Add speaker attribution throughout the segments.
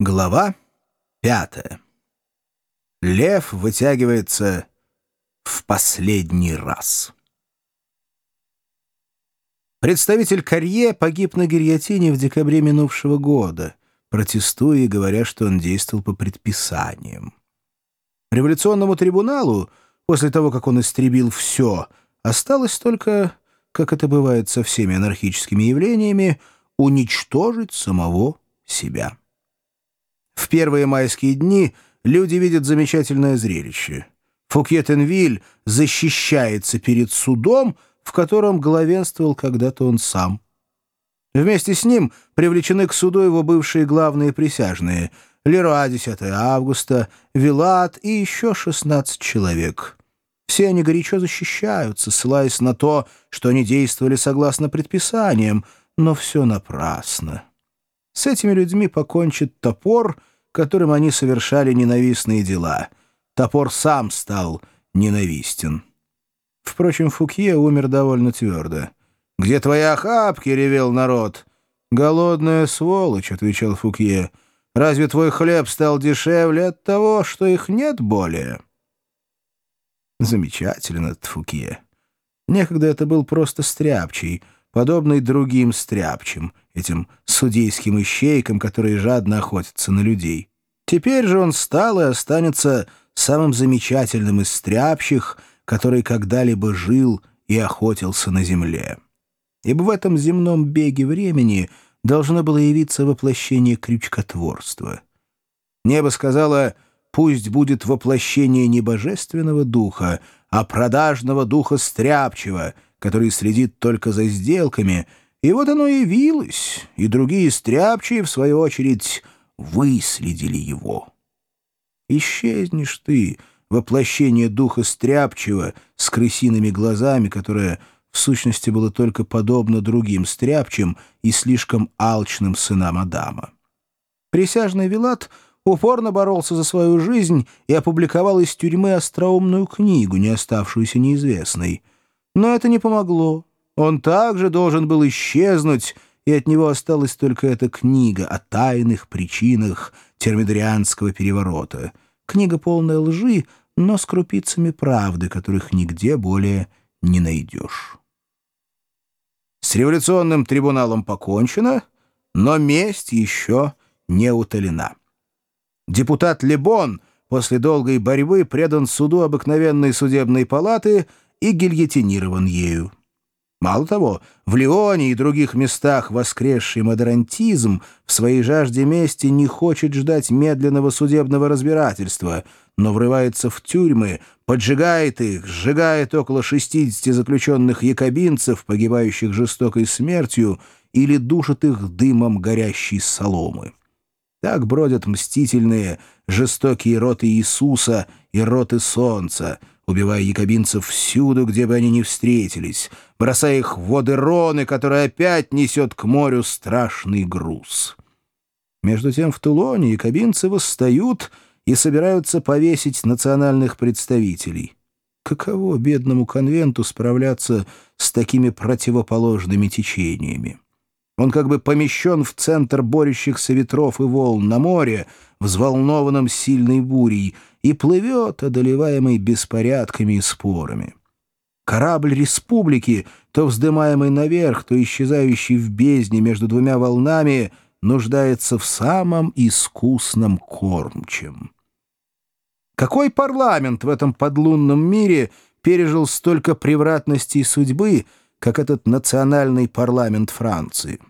Speaker 1: Глава пятая. Лев вытягивается в последний раз. Представитель Карье погиб на гильотине в декабре минувшего года, протестуя и говоря, что он действовал по предписаниям. Революционному трибуналу, после того, как он истребил все, осталось только, как это бывает со всеми анархическими явлениями, уничтожить самого себя. В первые майские дни люди видят замечательное зрелище. Фукьетенвиль защищается перед судом, в котором главенствовал когда-то он сам. Вместе с ним привлечены к суду его бывшие главные присяжные — Леруа 10 августа, Вилат и еще 16 человек. Все они горячо защищаются, ссылаясь на то, что они действовали согласно предписаниям, но все напрасно. С этими людьми покончит топор, которым они совершали ненавистные дела. Топор сам стал ненавистен. Впрочем, Фукье умер довольно твердо. «Где твои охапки?» — ревел народ. «Голодная сволочь», — отвечал Фукье. «Разве твой хлеб стал дешевле от того, что их нет более?» Замечательно этот Фукье. Некогда это был просто стряпчий — подобный другим стряпчим, этим судейским ищейкам, которые жадно охотятся на людей. Теперь же он стал и останется самым замечательным из стряпчих, который когда-либо жил и охотился на земле. Ибо в этом земном беге времени должно было явиться воплощение крючкотворства. Небо сказала «пусть будет воплощение не божественного духа, а продажного духа стряпчего», который следит только за сделками, и вот оно явилось, и другие стряпчие, в свою очередь, выследили его. Исчезнешь ты, воплощение духа стряпчего с крысиными глазами, которое в сущности было только подобно другим стряпчим и слишком алчным сынам Адама. Присяжный Вилат упорно боролся за свою жизнь и опубликовал из тюрьмы остроумную книгу, не оставшуюся неизвестной — но это не помогло. Он также должен был исчезнуть, и от него осталась только эта книга о тайных причинах термидорианского переворота. Книга полная лжи, но с крупицами правды, которых нигде более не найдешь. С революционным трибуналом покончено, но месть еще не утолена. Депутат Лебон после долгой борьбы предан суду обыкновенной судебной палаты — и гильотинирован ею. Мало того, в Лионе и других местах воскресший модерантизм в своей жажде мести не хочет ждать медленного судебного разбирательства, но врывается в тюрьмы, поджигает их, сжигает около 60 заключенных якобинцев, погибающих жестокой смертью, или душит их дымом горящей соломы. Так бродят мстительные, жестокие роты Иисуса и роты Солнца — убивая якобинцев всюду, где бы они ни встретились, бросая их в воды Роны, которая опять несет к морю страшный груз. Между тем в Тулоне якобинцы восстают и собираются повесить национальных представителей. Каково бедному конвенту справляться с такими противоположными течениями? Он как бы помещен в центр борющихся ветров и волн на море, взволнованном сильной бурей, и плывет, одолеваемый беспорядками и спорами. Корабль республики, то вздымаемый наверх, то исчезающий в бездне между двумя волнами, нуждается в самом искусном кормчем. Какой парламент в этом подлунном мире пережил столько превратностей судьбы, как этот национальный парламент Франции.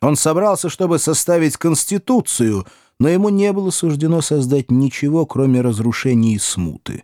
Speaker 1: Он собрался, чтобы составить конституцию, но ему не было суждено создать ничего, кроме разрушений и смуты.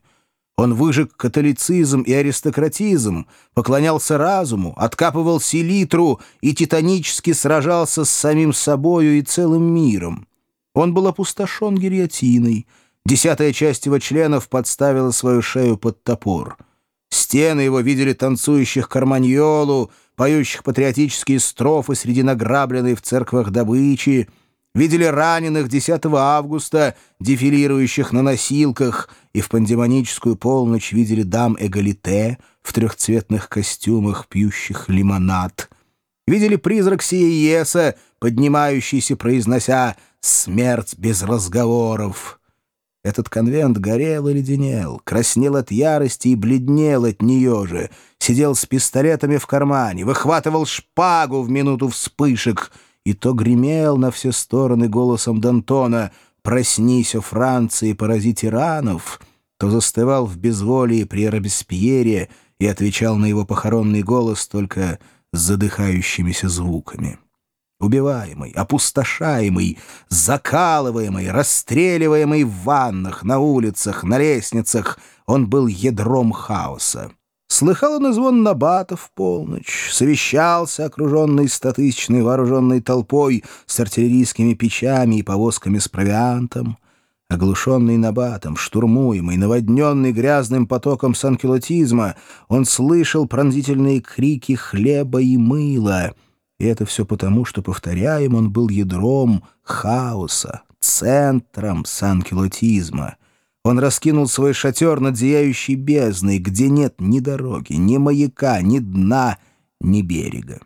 Speaker 1: Он выжег католицизм и аристократизм, поклонялся разуму, откапывал селитру и титанически сражался с самим собою и целым миром. Он был опустошен гильотиной. Десятая часть его членов подставила свою шею под топор — Стены его видели танцующих карманьолу, поющих патриотические строфы среди награбленной в церквах добычи, видели раненых 10 августа, дефилирующих на носилках, и в пандемоническую полночь видели дам эгалите в трехцветных костюмах, пьющих лимонад. видели призрак Сиеса, поднимающийся, произнося «Смерть без разговоров». Этот конвент горел и леденел, краснел от ярости и бледнел от нее же, сидел с пистолетами в кармане, выхватывал шпагу в минуту вспышек. И то гремел на все стороны голосом Д'Антона «Проснись, о Франции, порази тиранов», то застывал в безволии при Робеспьере и отвечал на его похоронный голос только с задыхающимися звуками убиваемый, опустошаемый, закалываемый, расстреливаемый в ваннах, на улицах, на лестницах. Он был ядром хаоса. Слыхал он и звон набата в полночь, совещался, окруженный стотысячной вооруженной толпой с артиллерийскими печами и повозками с провиантом. Оглушенный набатом, штурмуемый, наводненный грязным потоком санкелотизма, он слышал пронзительные крики хлеба и мыла — и это все потому, что, повторяем, он был ядром хаоса, центром санкелотизма. Он раскинул свой шатер над зияющей бездной, где нет ни дороги, ни маяка, ни дна, ни берега.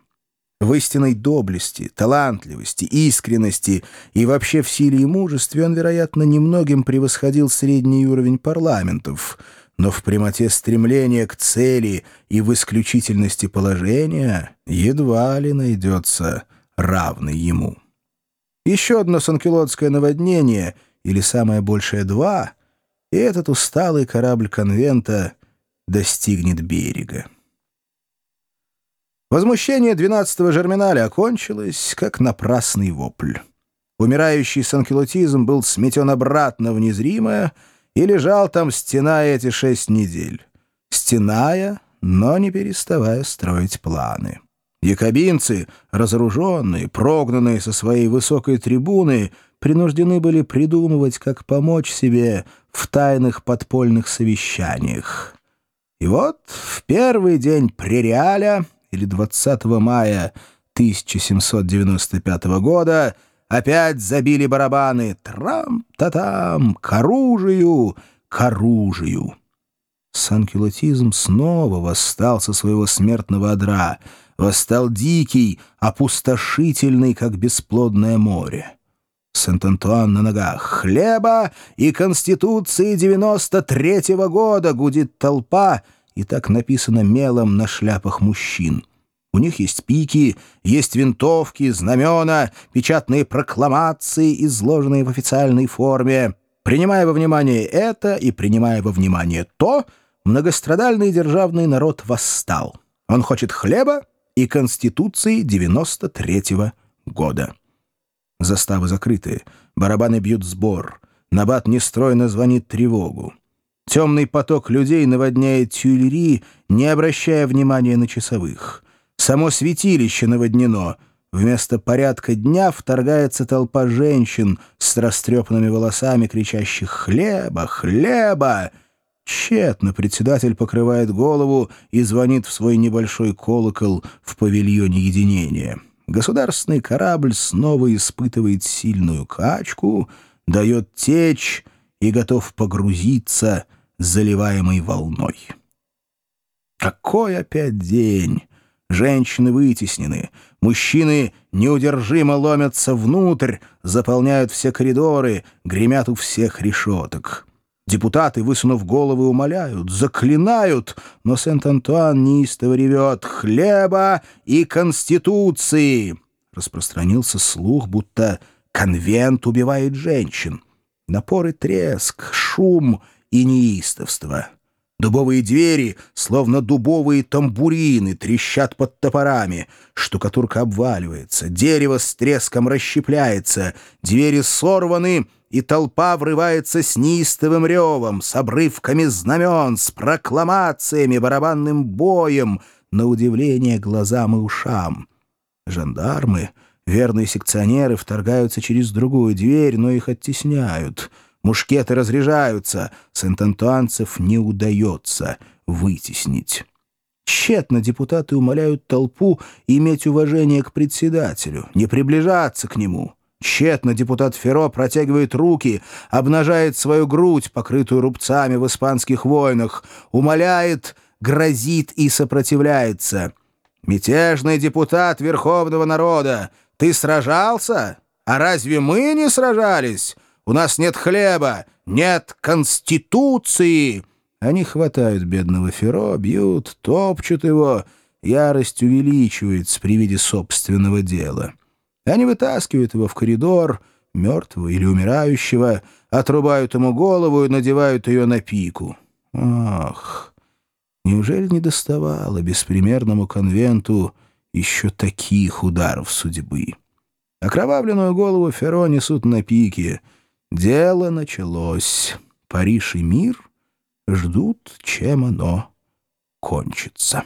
Speaker 1: В истинной доблести, талантливости, искренности и вообще в силе и мужестве он, вероятно, немногим превосходил средний уровень парламентов — но в прямоте стремления к цели и в исключительности положения едва ли найдется равный ему. Еще одно санкелотское наводнение, или самое большее два, и этот усталый корабль конвента достигнет берега. Возмущение 12-го Жерминаля окончилось, как напрасный вопль. Умирающий санкелотизм был сметен обратно в незримое, и лежал там, стеная эти шесть недель. Стеная, но не переставая строить планы. Якобинцы, разоруженные, прогнанные со своей высокой трибуны, принуждены были придумывать, как помочь себе в тайных подпольных совещаниях. И вот в первый день пререаля, или 20 мая 1795 года, Опять забили барабаны. Трам-та-там, к оружию, к оружию. Санкелотизм снова восстал со своего смертного одра. Восстал дикий, опустошительный, как бесплодное море. Сент-Антуан на ногах. «Хлеба и Конституции 93-го года!» — гудит толпа, и так написано мелом на шляпах мужчин. У них есть пики, есть винтовки, знамена, печатные прокламации, изложенные в официальной форме. Принимая во внимание это и принимая во внимание то, многострадальный державный народ восстал. Он хочет хлеба и Конституции 93-го года. Заставы закрыты, барабаны бьют сбор, набат нестройно звонит тревогу. Темный поток людей наводняет тюльри, не обращая внимания на часовых — Само святилище наводнено. Вместо порядка дня вторгается толпа женщин с растрепанными волосами, кричащих «Хлеба! Хлеба!» Тщетно председатель покрывает голову и звонит в свой небольшой колокол в павильоне единения. Государственный корабль снова испытывает сильную качку, дает течь и готов погрузиться заливаемой волной. Какой опять день! Женщины вытеснены, мужчины неудержимо ломятся внутрь, заполняют все коридоры, гремят у всех решеток. Депутаты, высунув головы, умоляют, заклинают, но Сент-Антуан неистово ревет «Хлеба и Конституции!» Распространился слух, будто конвент убивает женщин. Напор и треск, шум и неистовство. Дубовые двери, словно дубовые тамбурины, трещат под топорами. Штукатурка обваливается, дерево с треском расщепляется, двери сорваны, и толпа врывается с неистовым ревом, с обрывками знамен, с прокламациями, барабанным боем, на удивление глазам и ушам. Жандармы, верные секционеры, вторгаются через другую дверь, но их оттесняют — Мушкеты разряжаются, сент-антуанцев не удается вытеснить. Тщетно депутаты умоляют толпу иметь уважение к председателю, не приближаться к нему. Тщетно депутат Ферро протягивает руки, обнажает свою грудь, покрытую рубцами в испанских войнах, умоляет, грозит и сопротивляется. Мятежный депутат Верховного народа, ты сражался? А разве мы не сражались? У нас нет хлеба, нет конституции!» Они хватают бедного Феро, бьют, топчут его. Ярость увеличивается при виде собственного дела. Они вытаскивают его в коридор, мертвого или умирающего, отрубают ему голову и надевают ее на пику. Ах, неужели не доставало беспримерному конвенту еще таких ударов судьбы? Окровавленную голову Ферро несут на пике. Дело началось. Париж и мир ждут, чем оно кончится.